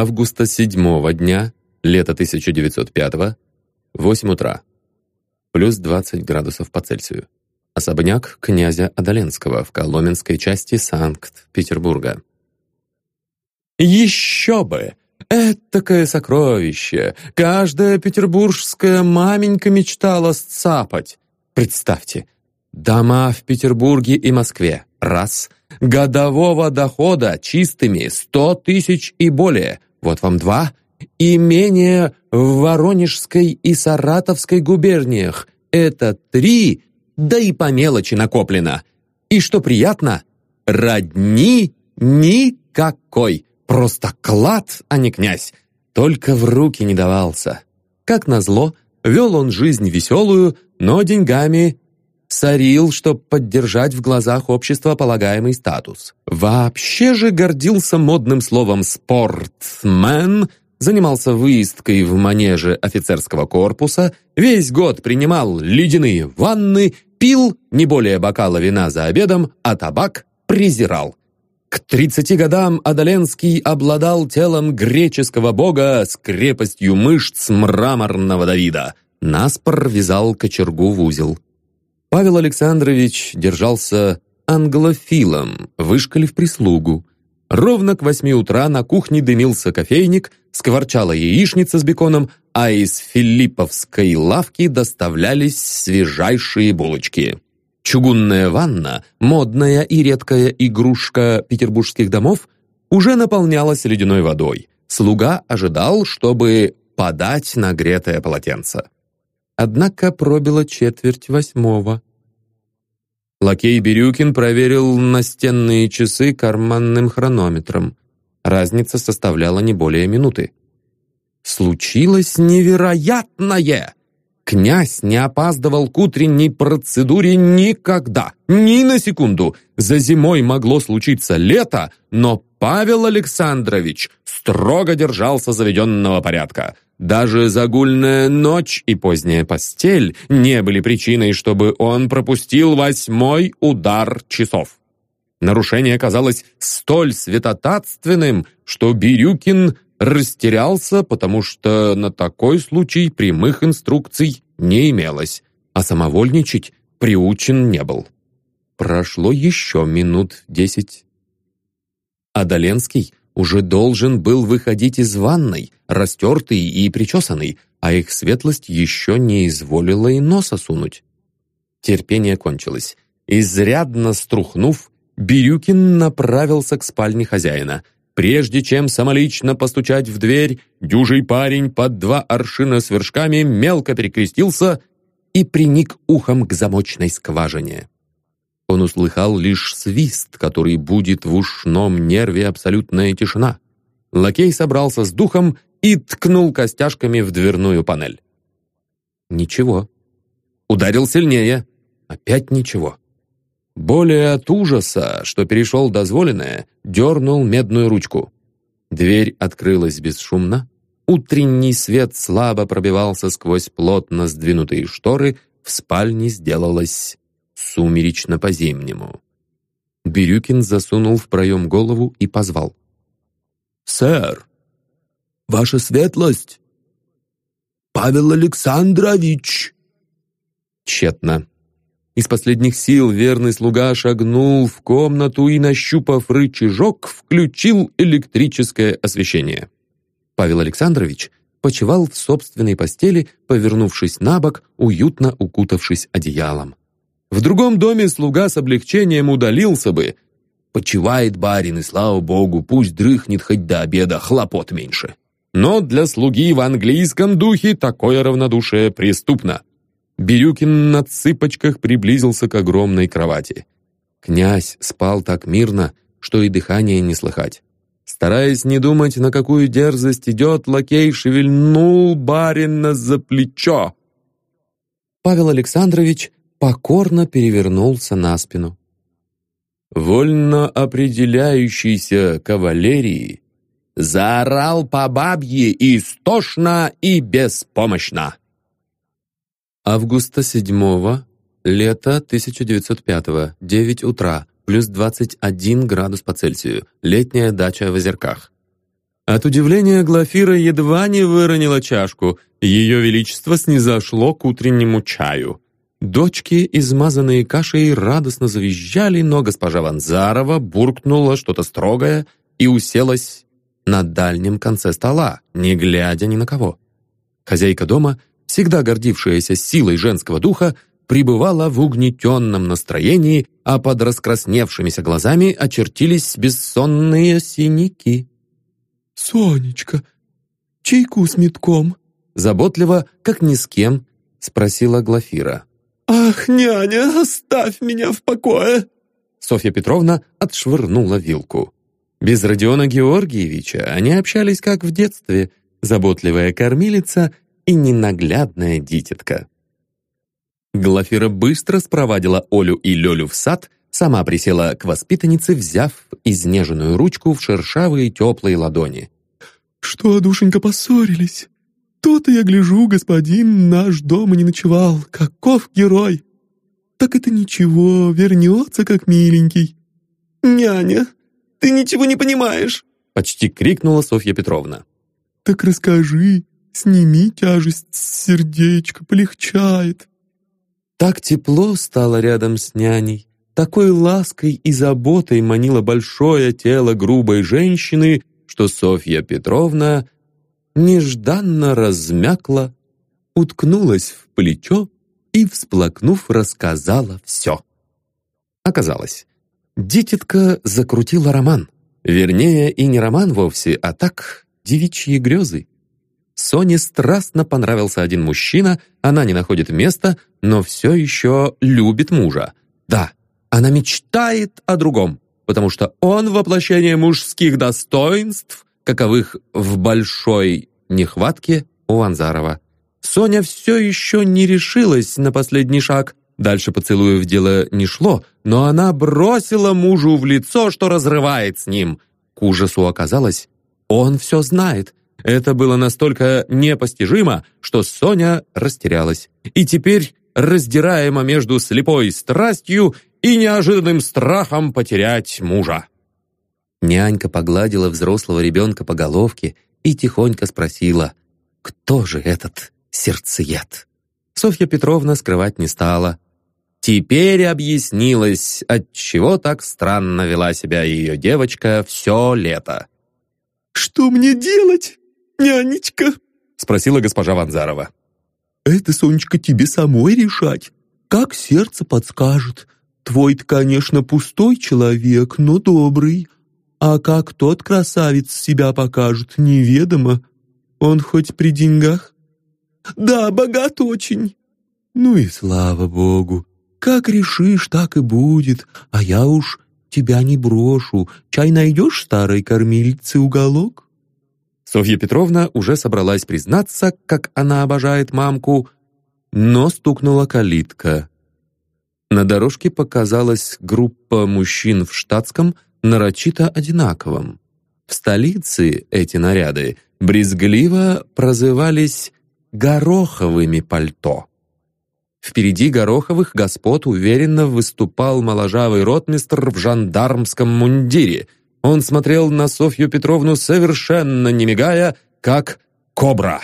Августа 7 дня, лето 1905 8 утра. Плюс 20 градусов по Цельсию. Особняк князя Адаленского в Коломенской части Санкт-Петербурга. «Еще бы! Этакое сокровище! Каждая петербургская маменька мечтала сцапать! Представьте, дома в Петербурге и Москве – раз, годового дохода чистыми сто тысяч и более – вот вам два, имение в Воронежской и Саратовской губерниях – это три, да и по мелочи накоплено. И что приятно, родни никакой, просто клад, а не князь, только в руки не давался. Как назло, вел он жизнь веселую, но деньгами сорил, чтобы поддержать в глазах общества полагаемый статус. Вообще же гордился модным словом «спортсмен», занимался выездкой в манеже офицерского корпуса, весь год принимал ледяные ванны, пил не более бокала вина за обедом, а табак презирал. К 30 годам Адаленский обладал телом греческого бога с крепостью мышц мраморного Давида. Наспор вязал кочергу в узел. Павел Александрович держался англофилом, вышкалив прислугу. Ровно к восьми утра на кухне дымился кофейник, скворчала яичница с беконом, а из филипповской лавки доставлялись свежайшие булочки. Чугунная ванна, модная и редкая игрушка петербургских домов, уже наполнялась ледяной водой. Слуга ожидал, чтобы подать нагретое полотенце. Однако пробило четверть восьмого. Лакей Бирюкин проверил настенные часы карманным хронометром. Разница составляла не более минуты. Случилось невероятное! Князь не опаздывал к утренней процедуре никогда, ни на секунду. За зимой могло случиться лето, но Павел Александрович строго держался заведенного порядка. Даже загульная ночь и поздняя постель не были причиной, чтобы он пропустил восьмой удар часов. Нарушение оказалось столь святотатственным, что Бирюкин растерялся, потому что на такой случай прямых инструкций не имелось, а самовольничать приучен не был. Прошло еще минут десять. Адаленский уже должен был выходить из ванной, растертый и причесанный, а их светлость еще не изволила и носа сунуть. Терпение кончилось. Изрядно струхнув, Бирюкин направился к спальне хозяина. Прежде чем самолично постучать в дверь, дюжий парень под два аршина с вершками мелко перекрестился и приник ухом к замочной скважине. Он услыхал лишь свист, который будет в ушном нерве абсолютная тишина. Лакей собрался с духом и ткнул костяшками в дверную панель. Ничего. Ударил сильнее. Опять ничего. Более от ужаса, что перешел дозволенное, дернул медную ручку. Дверь открылась бесшумно. Утренний свет слабо пробивался сквозь плотно сдвинутые шторы, в спальне сделалось сумеречно по-зимнему. Бирюкин засунул в проем голову и позвал. «Сэр! Ваша светлость! Павел Александрович!» Тщетно. Из последних сил верный слуга шагнул в комнату и, нащупав рычажок, включил электрическое освещение. Павел Александрович почевал в собственной постели, повернувшись на бок, уютно укутавшись одеялом. В другом доме слуга с облегчением удалился бы. Почивает барин, и слава богу, пусть дрыхнет хоть до обеда, хлопот меньше. Но для слуги в английском духе такое равнодушие преступно. Бирюкин на цыпочках приблизился к огромной кровати. Князь спал так мирно, что и дыхание не слыхать. Стараясь не думать, на какую дерзость идет, лакей шевельнул барина за плечо. Павел Александрович покорно перевернулся на спину. Вольно определяющийся кавалерии заорал по бабье истошно и беспомощно. Августа 7 лето 1905 9 утра, плюс 21 градус по Цельсию, летняя дача в Озерках. От удивления Глафира едва не выронила чашку. Ее величество снизошло к утреннему чаю. Дочки, измазанные кашей, радостно завизжали, но госпожа Ванзарова буркнула что-то строгое и уселась на дальнем конце стола, не глядя ни на кого. Хозяйка дома, всегда гордившаяся силой женского духа, пребывала в угнетенном настроении, а под раскрасневшимися глазами очертились бессонные синяки. «Сонечка, чайку с метком?» Заботливо, как ни с кем, спросила Глафира. «Ах, няня, оставь меня в покое!» Софья Петровна отшвырнула вилку. Без Родиона Георгиевича они общались как в детстве, заботливая кормилица и ненаглядная дитятка. Глафира быстро спровадила Олю и Лёлю в сад Сама присела к воспитаннице, взяв изнеженную ручку в шершавые теплые ладони. «Что, душенька, поссорились? То-то я гляжу, господин наш дома не ночевал. Каков герой! Так это ничего, вернется как миленький». «Няня, ты ничего не понимаешь!» Почти крикнула Софья Петровна. «Так расскажи, сними тяжесть с сердечка, полегчает». Так тепло стало рядом с няней. Такой лаской и заботой манило большое тело грубой женщины, что Софья Петровна нежданно размякла, уткнулась в плечо и, всплакнув, рассказала все. Оказалось, дитятка закрутила роман. Вернее, и не роман вовсе, а так девичьи грезы. Соне страстно понравился один мужчина, она не находит места, но все еще любит мужа. Да, она мечтает о другом, потому что он воплощение мужских достоинств, каковых в большой нехватке у Анзарова. Соня все еще не решилась на последний шаг. Дальше поцелуев дело не шло, но она бросила мужу в лицо, что разрывает с ним. К ужасу оказалось, он все знает. Это было настолько непостижимо, что Соня растерялась. И теперь, раздираема между слепой страстью и неожиданным страхом потерять мужа. Нянька погладила взрослого ребенка по головке и тихонько спросила, кто же этот сердцеед? Софья Петровна скрывать не стала. Теперь объяснилось, отчего так странно вела себя ее девочка все лето. «Что мне делать, нянечка?» спросила госпожа Ванзарова. «Это, Сонечка, тебе самой решать. Как сердце подскажет. Твой-то, конечно, пустой человек, но добрый. А как тот красавец себя покажет, неведомо. Он хоть при деньгах? Да, богат очень. Ну и слава богу. Как решишь, так и будет. А я уж тебя не брошу. Чай найдешь старой кормильце уголок? Софья Петровна уже собралась признаться, как она обожает мамку, но стукнула калитка. На дорожке показалась группа мужчин в штатском, нарочито одинаковом. В столице эти наряды брезгливо прозывались «гороховыми пальто». Впереди Гороховых господ уверенно выступал моложавый ротмистр в жандармском мундире. Он смотрел на Софью Петровну совершенно не мигая, как кобра.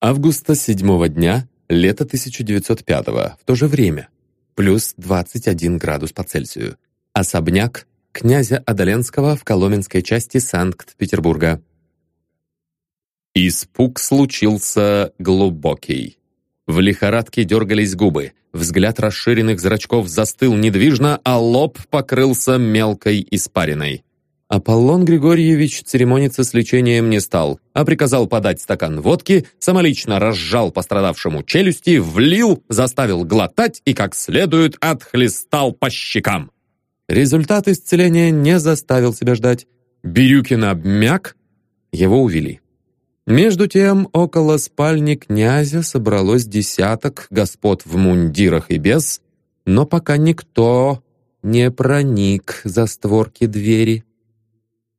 Августа седьмого дня Лето 1905-го, в то же время. Плюс 21 градус по Цельсию. Особняк князя Адаленского в Коломенской части Санкт-Петербурга. Испуг случился глубокий. В лихорадке дергались губы, взгляд расширенных зрачков застыл недвижно, а лоб покрылся мелкой испариной. Аполлон Григорьевич церемониться с лечением не стал, а приказал подать стакан водки, самолично разжал пострадавшему челюсти, влил, заставил глотать и как следует отхлестал по щекам. Результат исцеления не заставил себя ждать. Бирюкин обмяк, его увели. Между тем, около спальни князя собралось десяток господ в мундирах и без, но пока никто не проник за створки двери.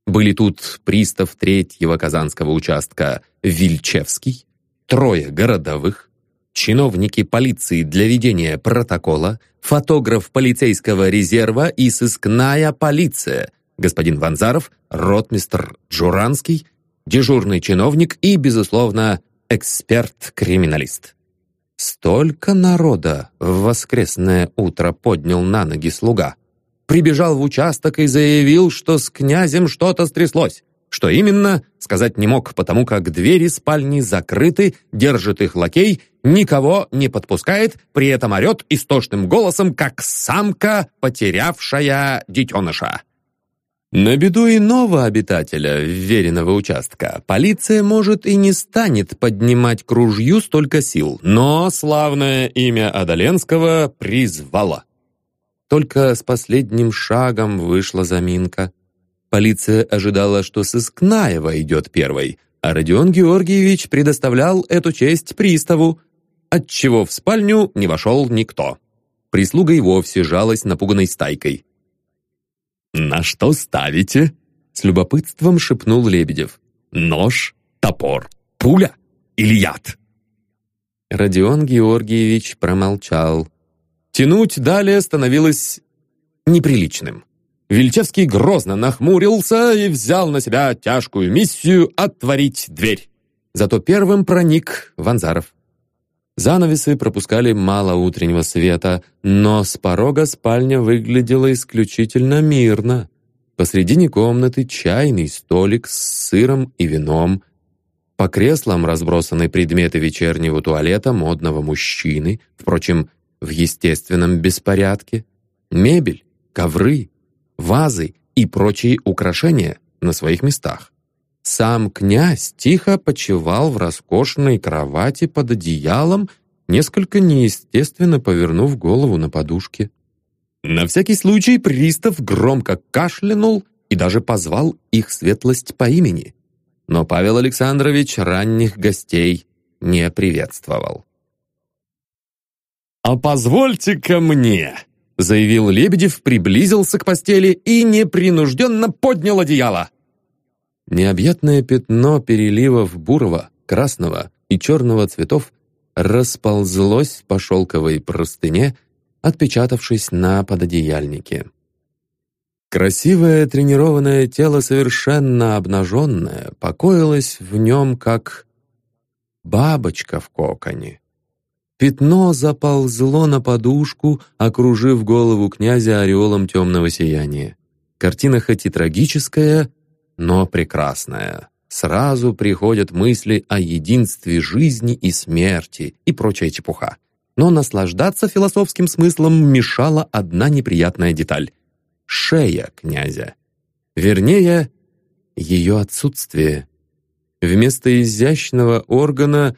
Были тут пристав третьего казанского участка Вильчевский, трое городовых, чиновники полиции для ведения протокола, фотограф полицейского резерва и сыскная полиция, господин Ванзаров, ротмистр Джуранский, дежурный чиновник и, безусловно, эксперт-криминалист. Столько народа в воскресное утро поднял на ноги слуга. Прибежал в участок и заявил, что с князем что-то стряслось. Что именно, сказать не мог, потому как двери спальни закрыты, держит их лакей, никого не подпускает, при этом орет истошным голосом, как самка, потерявшая детеныша. На беду иного обитателя вверенного участка полиция, может, и не станет поднимать к ружью столько сил, но славное имя Адаленского призвало. Только с последним шагом вышла заминка. Полиция ожидала, что сыскная войдет первой, а Родион Георгиевич предоставлял эту честь приставу, отчего в спальню не вошел никто. Прислуга и вовсе жалась напуганной стайкой. «На что ставите?» — с любопытством шепнул Лебедев. «Нож, топор, пуля или яд?» Родион Георгиевич промолчал. Тянуть далее становилось неприличным. Вильчевский грозно нахмурился и взял на себя тяжкую миссию отворить дверь. Зато первым проник Ванзаров. Занавесы пропускали мало утреннего света, но с порога спальня выглядела исключительно мирно. Посредине комнаты чайный столик с сыром и вином. По креслам разбросаны предметы вечернего туалета модного мужчины. Впрочем, в естественном беспорядке. Мебель, ковры, вазы и прочие украшения на своих местах. Сам князь тихо почивал в роскошной кровати под одеялом, несколько неестественно повернув голову на подушке. На всякий случай пристав громко кашлянул и даже позвал их светлость по имени. Но Павел Александрович ранних гостей не приветствовал. «А позвольте-ка мне!» заявил Лебедев, приблизился к постели и непринужденно поднял одеяло. Необъятное пятно переливов бурого, красного и черного цветов расползлось по шелковой простыне, отпечатавшись на пододеяльнике. Красивое тренированное тело, совершенно обнаженное, покоилось в нем, как бабочка в коконе. Пятно заползло на подушку, окружив голову князя ореолом темного сияния. Картина хоть и трагическая, но прекрасная. Сразу приходят мысли о единстве жизни и смерти и прочая чепуха. Но наслаждаться философским смыслом мешала одна неприятная деталь — шея князя. Вернее, ее отсутствие. Вместо изящного органа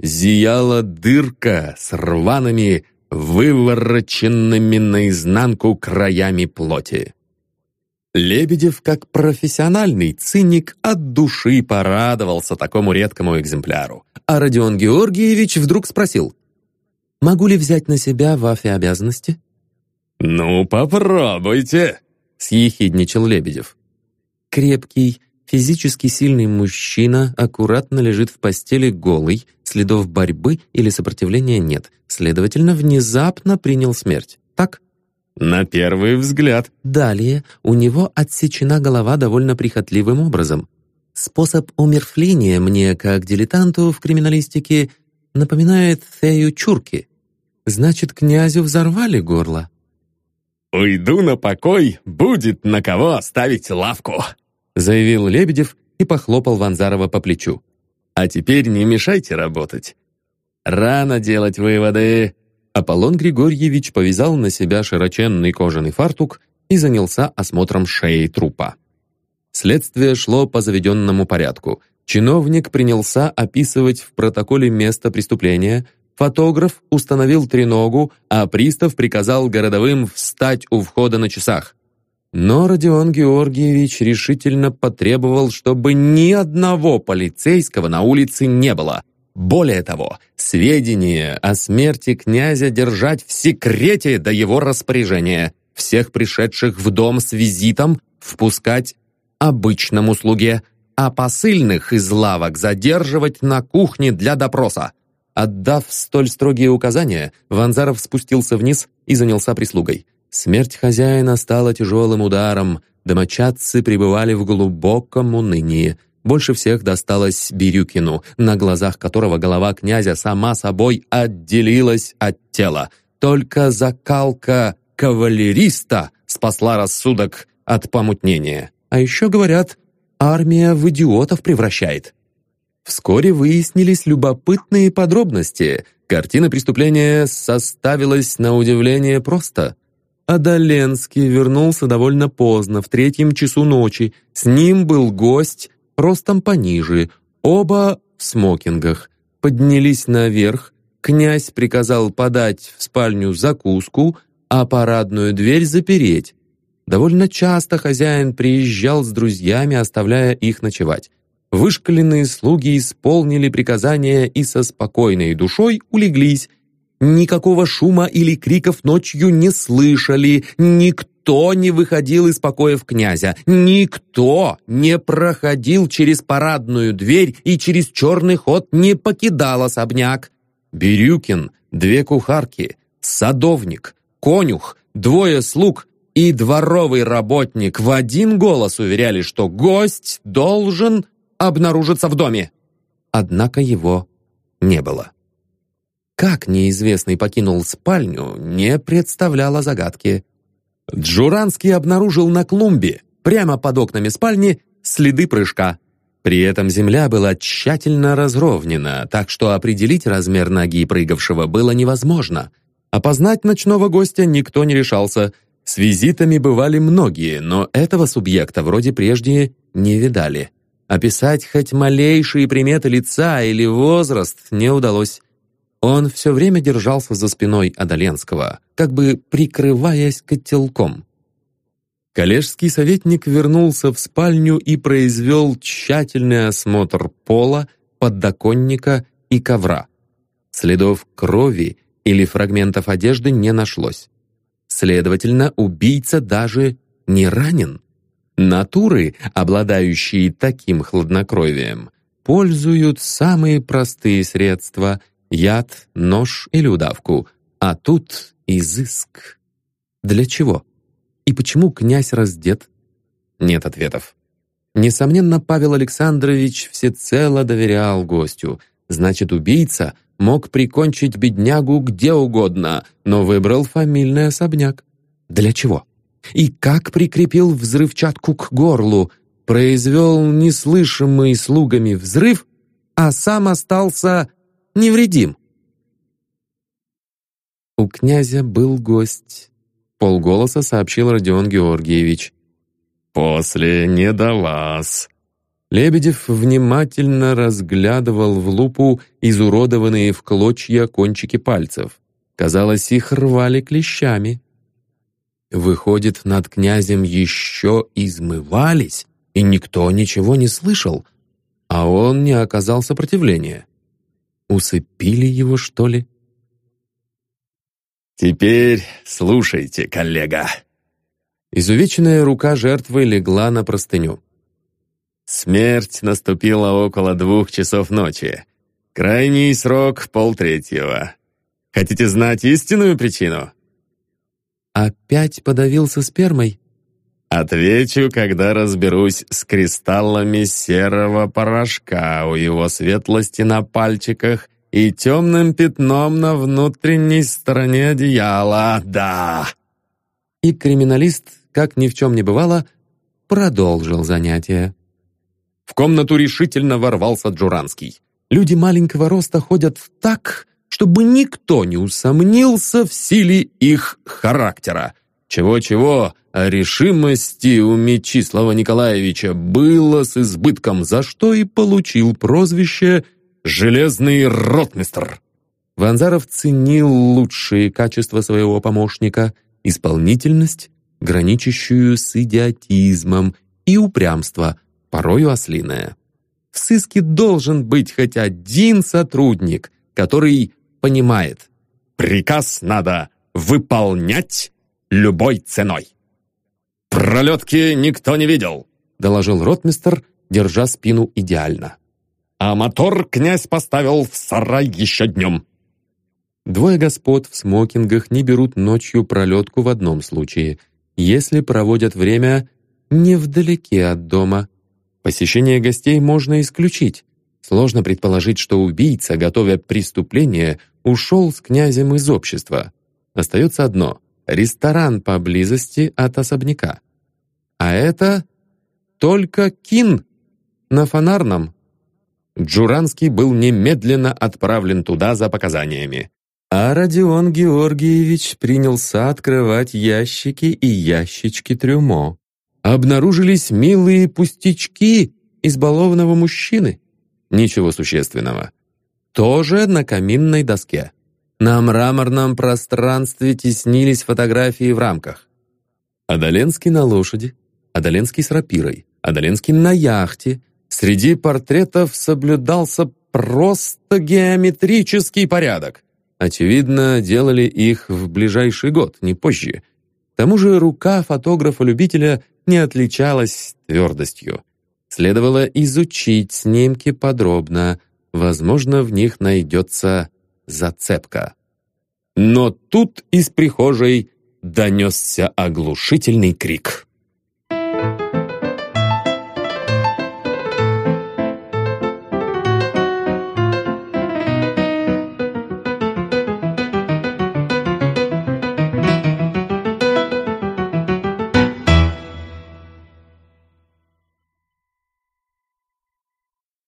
зияла дырка с рваными, вывороченными наизнанку краями плоти. Лебедев, как профессиональный циник, от души порадовался такому редкому экземпляру. А Родион Георгиевич вдруг спросил, «Могу ли взять на себя вафи обязанности?» «Ну, попробуйте», — съехидничал Лебедев. Крепкий, Физически сильный мужчина аккуратно лежит в постели голый, следов борьбы или сопротивления нет, следовательно, внезапно принял смерть. Так? На первый взгляд. Далее у него отсечена голова довольно прихотливым образом. Способ умерфления мне, как дилетанту в криминалистике, напоминает Фею Чурки. Значит, князю взорвали горло. «Уйду на покой, будет на кого оставить лавку», заявил Лебедев и похлопал Ванзарова по плечу. «А теперь не мешайте работать. Рано делать выводы». Аполлон Григорьевич повязал на себя широченный кожаный фартук и занялся осмотром шеи трупа. Следствие шло по заведенному порядку. Чиновник принялся описывать в протоколе место преступления, фотограф установил треногу, а пристав приказал городовым встать у входа на часах. Но Родион Георгиевич решительно потребовал, чтобы ни одного полицейского на улице не было. Более того, сведения о смерти князя держать в секрете до его распоряжения. Всех пришедших в дом с визитом впускать обычному слуге, а посыльных из лавок задерживать на кухне для допроса. Отдав столь строгие указания, Ванзаров спустился вниз и занялся прислугой. Смерть хозяина стала тяжелым ударом, домочадцы пребывали в глубоком унынии. Больше всех досталось Бирюкину, на глазах которого голова князя сама собой отделилась от тела. Только закалка кавалериста спасла рассудок от помутнения. А еще, говорят, армия в идиотов превращает. Вскоре выяснились любопытные подробности. Картина преступления составилась на удивление просто. Адаленский вернулся довольно поздно, в третьем часу ночи. С ним был гость, ростом пониже, оба в смокингах. Поднялись наверх, князь приказал подать в спальню закуску, а парадную дверь запереть. Довольно часто хозяин приезжал с друзьями, оставляя их ночевать. Вышкаленные слуги исполнили приказания и со спокойной душой улеглись. Никакого шума или криков ночью не слышали, никто не выходил из покоев князя, никто не проходил через парадную дверь и через черный ход не покидал особняк. Бирюкин, две кухарки, садовник, конюх, двое слуг и дворовый работник в один голос уверяли, что гость должен обнаружиться в доме. Однако его не было. Как неизвестный покинул спальню, не представляло загадки. Джуранский обнаружил на клумбе, прямо под окнами спальни, следы прыжка. При этом земля была тщательно разровнена, так что определить размер ноги прыгавшего было невозможно. Опознать ночного гостя никто не решался – с визитами бывали многие, но этого субъекта вроде прежде не видали. Описать хоть малейшие приметы лица или возраст не удалось. Он все время держался за спиной Адаленского, как бы прикрываясь котелком. Коллежский советник вернулся в спальню и произвел тщательный осмотр пола, подоконника и ковра. Следов крови или фрагментов одежды не нашлось. Следовательно, убийца даже не ранен. Натуры, обладающие таким хладнокровием, пользуют самые простые средства – яд, нож или удавку. А тут изыск. Для чего? И почему князь раздет? Нет ответов. Несомненно, Павел Александрович всецело доверял гостю. Значит, убийца мог прикончить беднягу где угодно, но выбрал фамильный особняк. Для чего? И как прикрепил взрывчатку к горлу, произвел неслышимый слугами взрыв, а сам остался невредим. У князя был гость. Полголоса сообщил Родион Георгиевич. «После не до вас», Лебедев внимательно разглядывал в лупу изуродованные в клочья кончики пальцев. Казалось, их рвали клещами. Выходит, над князем еще измывались, и никто ничего не слышал, а он не оказал сопротивления. Усыпили его, что ли? «Теперь слушайте, коллега». Изувеченная рука жертвы легла на простыню. Смерть наступила около двух часов ночи. Крайний срок — полтретьего. Хотите знать истинную причину? Опять подавился спермой? Отвечу, когда разберусь с кристаллами серого порошка у его светлости на пальчиках и темным пятном на внутренней стороне одеяла. Да! И криминалист, как ни в чем не бывало, продолжил занятие. В комнату решительно ворвался Джуранский. Люди маленького роста ходят так, чтобы никто не усомнился в силе их характера. Чего-чего, а решимости у Мечислава Николаевича было с избытком, за что и получил прозвище «Железный ротмистр». Ванзаров ценил лучшие качества своего помощника, исполнительность, граничащую с идиотизмом, и упрямство, порою ослиная. В сыске должен быть хоть один сотрудник, который понимает. Приказ надо выполнять любой ценой. «Пролетки никто не видел», — доложил ротмистер, держа спину идеально. «А мотор князь поставил в сарай еще днем». Двое господ в смокингах не берут ночью пролетку в одном случае. Если проводят время невдалеке от дома. Посещение гостей можно исключить. Сложно предположить, что убийца, готовя преступление, ушел с князем из общества. Остается одно — ресторан поблизости от особняка. А это только Кин на фонарном. Джуранский был немедленно отправлен туда за показаниями. А Родион Георгиевич принялся открывать ящики и ящички трюмо. Обнаружились милые пустячки избалованного мужчины. Ничего существенного. Тоже на каминной доске. На мраморном пространстве теснились фотографии в рамках. Адаленский на лошади, Адаленский с рапирой, Адаленский на яхте. Среди портретов соблюдался просто геометрический порядок. Очевидно, делали их в ближайший год, не позже. К тому же рука фотографа-любителя не отличалась твердостью. Следовало изучить снимки подробно, возможно, в них найдется зацепка. Но тут из прихожей донесся оглушительный крик.